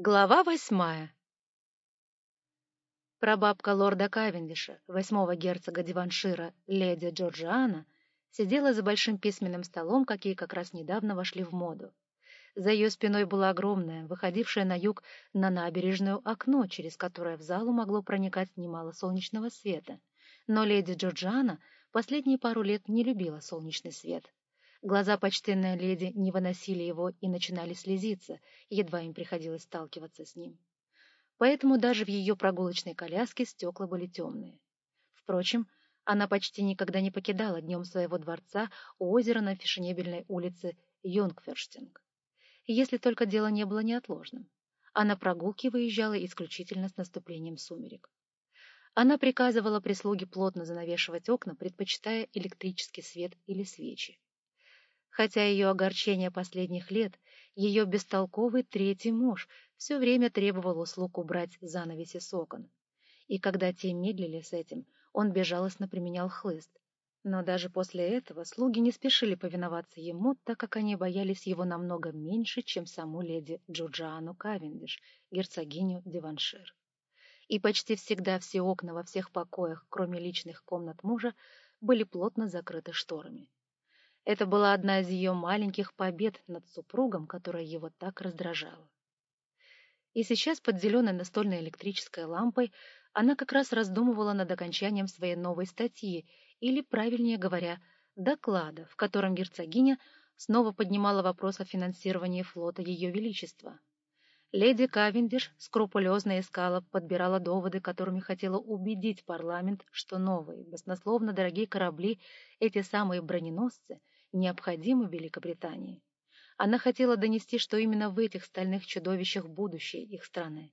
Глава восьмая Прабабка лорда Кавендиша, восьмого герцога Диваншира, леди Джорджиана, сидела за большим письменным столом, какие как раз недавно вошли в моду. За ее спиной было огромное, выходившее на юг на набережную окно, через которое в залу могло проникать немало солнечного света. Но леди Джорджиана последние пару лет не любила солнечный свет. Глаза почтенной леди не выносили его и начинали слезиться, едва им приходилось сталкиваться с ним. Поэтому даже в ее прогулочной коляске стекла были темные. Впрочем, она почти никогда не покидала днем своего дворца у озера на фешенебельной улице Йонгферштинг. Если только дело не было неотложным. А на прогулки выезжала исключительно с наступлением сумерек. Она приказывала прислуге плотно занавешивать окна, предпочитая электрический свет или свечи хотя ее огорчение последних лет, ее бестолковый третий муж все время требовал услуг убрать занавеси с окон. И когда те медлили с этим, он безжалостно применял хлыст. Но даже после этого слуги не спешили повиноваться ему, так как они боялись его намного меньше, чем саму леди Джуджаану Кавендиш, герцогиню Диваншир. И почти всегда все окна во всех покоях, кроме личных комнат мужа, были плотно закрыты шторами. Это была одна из ее маленьких побед над супругом, которая его так раздражала. И сейчас под зеленой настольной электрической лампой она как раз раздумывала над окончанием своей новой статьи, или, правильнее говоря, доклада, в котором герцогиня снова поднимала вопрос о финансировании флота Ее Величества. Леди Кавендиш скрупулезно искала, подбирала доводы, которыми хотела убедить парламент, что новые, баснословно дорогие корабли, эти самые броненосцы — необходимы Великобритании. Она хотела донести, что именно в этих стальных чудовищах будущее их страны.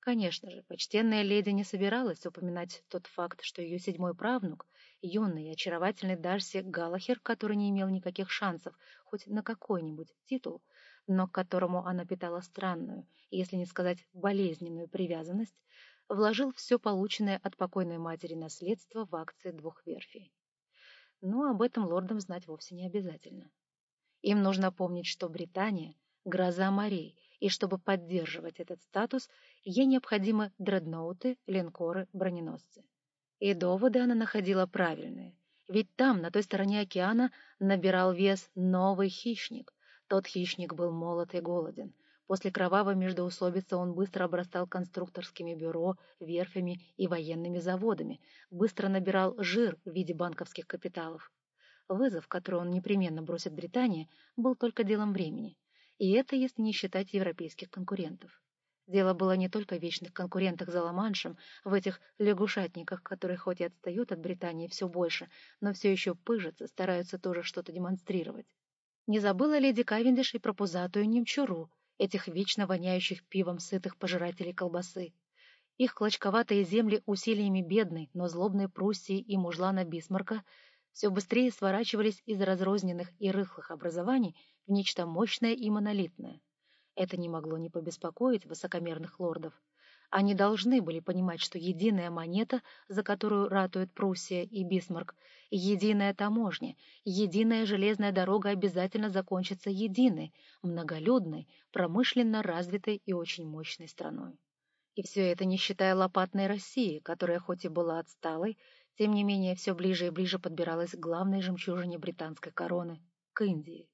Конечно же, почтенная леди не собиралась упоминать тот факт, что ее седьмой правнук, юный и очаровательный Дарси Галлахер, который не имел никаких шансов хоть на какой-нибудь титул, но к которому она питала странную, если не сказать болезненную привязанность, вложил все полученное от покойной матери наследство в акции двух верфей но об этом лордам знать вовсе не обязательно. Им нужно помнить, что Британия — гроза морей, и чтобы поддерживать этот статус, ей необходимы дредноуты, линкоры, броненосцы. И доводы она находила правильные, ведь там, на той стороне океана, набирал вес новый хищник. Тот хищник был молод и голоден, После кровавой междоусобицы он быстро обрастал конструкторскими бюро, верфями и военными заводами, быстро набирал жир в виде банковских капиталов. Вызов, который он непременно бросит Британии, был только делом времени. И это если не считать европейских конкурентов. Дело было не только в вечных конкурентах за Ла-Маншем, в этих лягушатниках, которые хоть и отстают от Британии все больше, но все еще пыжатся, стараются тоже что-то демонстрировать. Не забыла леди Кавендиш и про пузатую немчуру, этих вечно воняющих пивом сытых пожирателей колбасы. Их клочковатые земли усилиями бедной, но злобной Пруссии и мужлана Бисмарка все быстрее сворачивались из разрозненных и рыхлых образований в нечто мощное и монолитное. Это не могло не побеспокоить высокомерных лордов. Они должны были понимать, что единая монета, за которую ратуют Пруссия и Бисмарк, единая таможня, единая железная дорога обязательно закончится единой, многолюдной, промышленно развитой и очень мощной страной. И все это не считая лопатной России, которая хоть и была отсталой, тем не менее все ближе и ближе подбиралась к главной жемчужине британской короны — к Индии.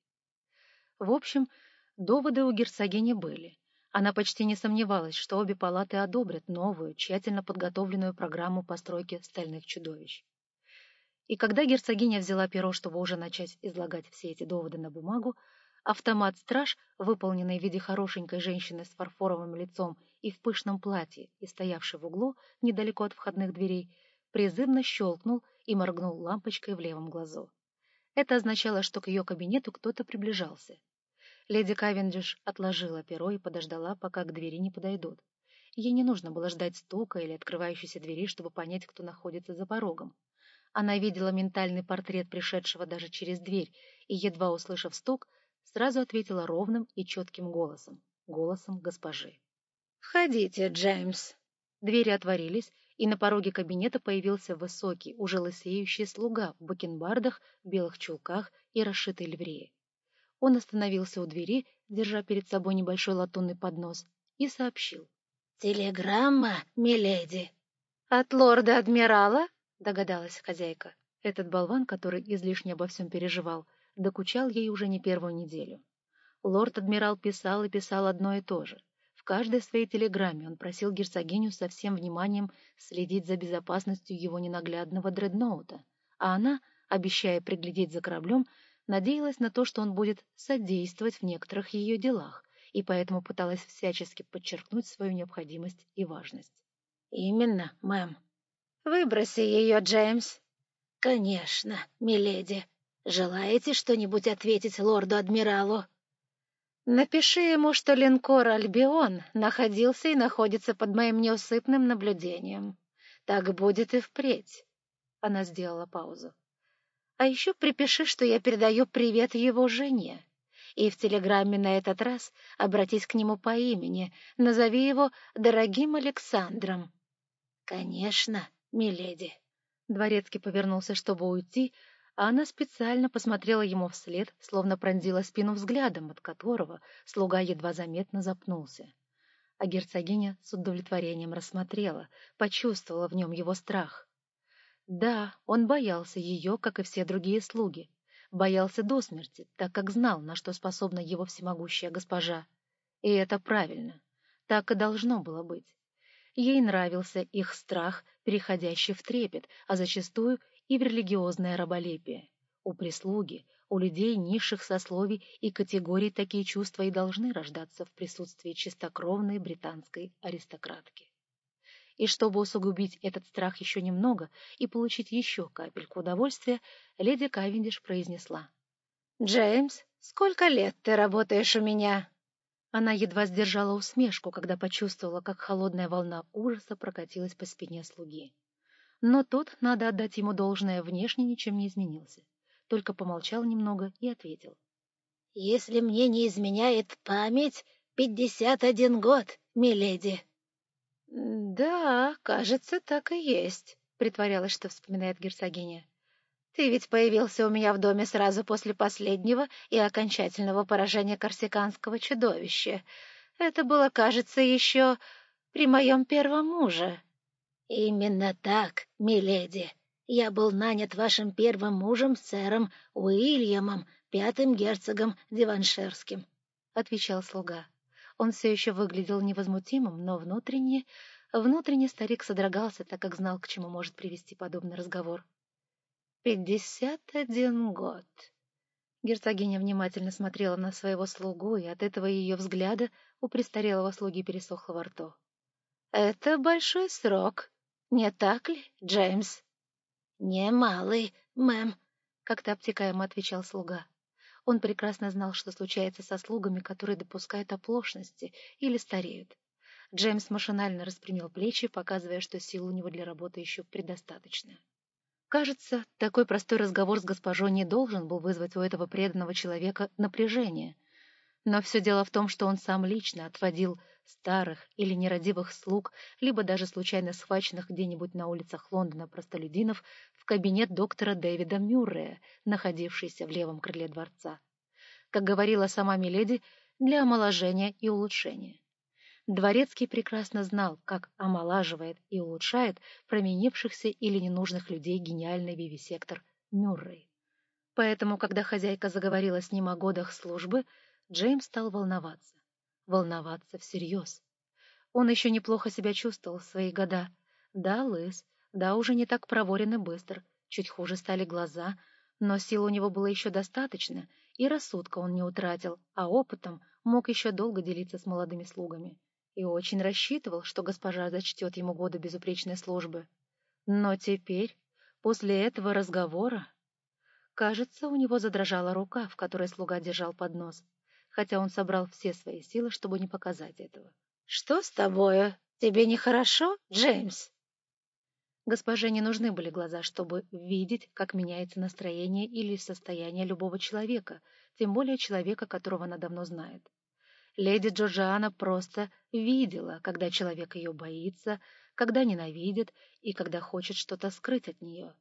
В общем, доводы у герцогини были. Она почти не сомневалась, что обе палаты одобрят новую, тщательно подготовленную программу постройки стальных чудовищ. И когда герцогиня взяла перо, чтобы уже начать излагать все эти доводы на бумагу, автомат-страж, выполненный в виде хорошенькой женщины с фарфоровым лицом и в пышном платье и стоявший в углу недалеко от входных дверей, призывно щелкнул и моргнул лампочкой в левом глазу. Это означало, что к ее кабинету кто-то приближался. Леди Кавендиш отложила перо и подождала, пока к двери не подойдут. Ей не нужно было ждать стука или открывающейся двери, чтобы понять, кто находится за порогом. Она видела ментальный портрет пришедшего даже через дверь и, едва услышав стук, сразу ответила ровным и четким голосом, голосом госпожи. «Входите, Джеймс!» Двери отворились, и на пороге кабинета появился высокий, уже лысеющий слуга в бакенбардах, белых чулках и расшитой ливреи. Он остановился у двери, держа перед собой небольшой латунный поднос, и сообщил. «Телеграмма, миледи». «От лорда-адмирала?» — догадалась хозяйка. Этот болван, который излишне обо всем переживал, докучал ей уже не первую неделю. Лорд-адмирал писал и писал одно и то же. В каждой своей телеграмме он просил герцогиню со всем вниманием следить за безопасностью его ненаглядного дредноута, а она, обещая приглядеть за кораблем, надеялась на то, что он будет содействовать в некоторых ее делах, и поэтому пыталась всячески подчеркнуть свою необходимость и важность. «Именно, мэм». «Выброси ее, Джеймс». «Конечно, миледи. Желаете что-нибудь ответить лорду-адмиралу?» Напиши ему, что линкор «Альбион» находился и находится под моим неусыпным наблюдением. Так будет и впредь. Она сделала паузу. А еще припиши, что я передаю привет его жене. И в телеграмме на этот раз обратись к нему по имени, назови его дорогим Александром. — Конечно, миледи. Дворецкий повернулся, чтобы уйти, а она специально посмотрела ему вслед, словно пронзила спину взглядом, от которого слуга едва заметно запнулся. А герцогиня с удовлетворением рассмотрела, почувствовала в нем его страх. Да, он боялся ее, как и все другие слуги. Боялся до смерти, так как знал, на что способна его всемогущая госпожа. И это правильно. Так и должно было быть. Ей нравился их страх, переходящий в трепет, а зачастую и в религиозное раболепие. У прислуги, у людей низших сословий и категорий такие чувства и должны рождаться в присутствии чистокровной британской аристократки. И чтобы усугубить этот страх еще немного и получить еще капельку удовольствия, леди Кавендиш произнесла. «Джеймс, сколько лет ты работаешь у меня?» Она едва сдержала усмешку, когда почувствовала, как холодная волна ужаса прокатилась по спине слуги. Но тот, надо отдать ему должное, внешне ничем не изменился. Только помолчал немного и ответил. — Если мне не изменяет память, пятьдесят один год, миледи. — Да, кажется, так и есть, — притворялась, что вспоминает герцогиня. — Ты ведь появился у меня в доме сразу после последнего и окончательного поражения корсиканского чудовища. Это было, кажется, еще при моем первом муже. «Именно так, миледи. Я был нанят вашим первым мужем, сэром Уильямом, пятым герцогом Диваншерским», — отвечал слуга. Он все еще выглядел невозмутимым, но внутренне... Внутренне старик содрогался, так как знал, к чему может привести подобный разговор. «Пятьдесят один год». Герцогиня внимательно смотрела на своего слугу, и от этого ее взгляда у престарелого слуги пересохло во рту. «Это большой срок», не так ли, Джеймс? Немалый, мэм, как-то обтекаемо отвечал слуга. Он прекрасно знал, что случается со слугами, которые допускают оплошности или стареют. Джеймс машинально распрямил плечи, показывая, что сил у него для работы еще предостаточно. Кажется, такой простой разговор с госпожой не должен был вызвать у этого преданного человека напряжение. Но все дело в том, что он сам лично отводил старых или нерадивых слуг, либо даже случайно схваченных где-нибудь на улицах Лондона простолюдинов, в кабинет доктора Дэвида Мюррея, находившийся в левом крыле дворца. Как говорила сама Миледи, для омоложения и улучшения. Дворецкий прекрасно знал, как омолаживает и улучшает променившихся или ненужных людей гениальный вивисектор Мюррей. Поэтому, когда хозяйка заговорила с ним о годах службы, Джеймс стал волноваться волноваться всерьез. Он еще неплохо себя чувствовал в свои года. Да, лыс, да, уже не так проворен и быстр, чуть хуже стали глаза, но сил у него было еще достаточно, и рассудка он не утратил, а опытом мог еще долго делиться с молодыми слугами. И очень рассчитывал, что госпожа зачтет ему годы безупречной службы. Но теперь, после этого разговора... Кажется, у него задрожала рука, в которой слуга держал поднос хотя он собрал все свои силы, чтобы не показать этого. «Что с тобою? Тебе нехорошо, Джеймс?» Госпоже не нужны были глаза, чтобы видеть, как меняется настроение или состояние любого человека, тем более человека, которого она давно знает. Леди Джорджиана просто видела, когда человек ее боится, когда ненавидит и когда хочет что-то скрыть от нее.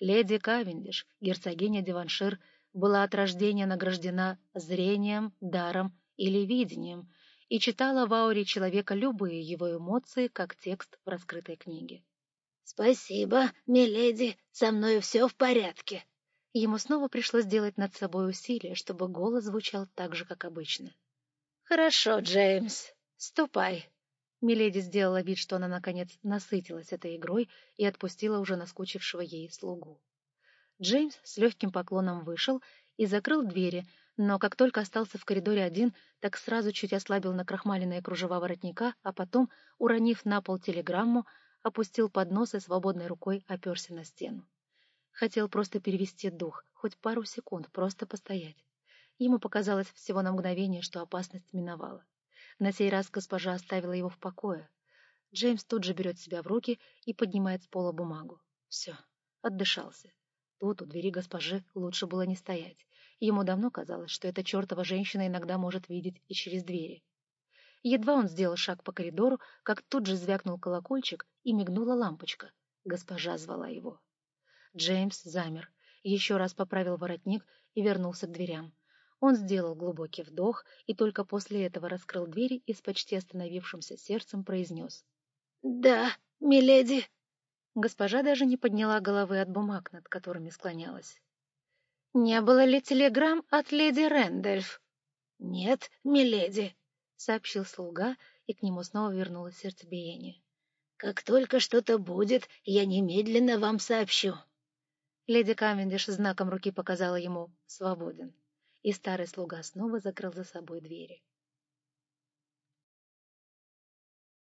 Леди Кавендиш, герцогиня Диваншир, была от рождения награждена зрением, даром или видением, и читала в ауре человека любые его эмоции, как текст в раскрытой книге. «Спасибо, миледи, со мной все в порядке». Ему снова пришлось сделать над собой усилие, чтобы голос звучал так же, как обычно. «Хорошо, Джеймс, ступай». Миледи сделала вид, что она, наконец, насытилась этой игрой и отпустила уже наскучившего ей слугу. Джеймс с легким поклоном вышел и закрыл двери, но как только остался в коридоре один, так сразу чуть ослабил накрахмаленные кружева воротника, а потом, уронив на пол телеграмму, опустил поднос и свободной рукой оперся на стену. Хотел просто перевести дух, хоть пару секунд, просто постоять. Ему показалось всего на мгновение, что опасность миновала. На сей раз госпожа оставила его в покое. Джеймс тут же берет себя в руки и поднимает с пола бумагу. Все, отдышался. Тут, у двери госпожи, лучше было не стоять. Ему давно казалось, что эта чертова женщина иногда может видеть и через двери. Едва он сделал шаг по коридору, как тут же звякнул колокольчик и мигнула лампочка. Госпожа звала его. Джеймс замер, еще раз поправил воротник и вернулся к дверям. Он сделал глубокий вдох и только после этого раскрыл двери и с почти остановившимся сердцем произнес. «Да, миледи». Госпожа даже не подняла головы от бумаг, над которыми склонялась. «Не было ли телеграмм от леди Рэндольф?» «Нет, миледи», — сообщил слуга, и к нему снова вернулось сердцебиение. «Как только что-то будет, я немедленно вам сообщу». Леди Камендиш знаком руки показала ему «свободен», и старый слуга снова закрыл за собой двери.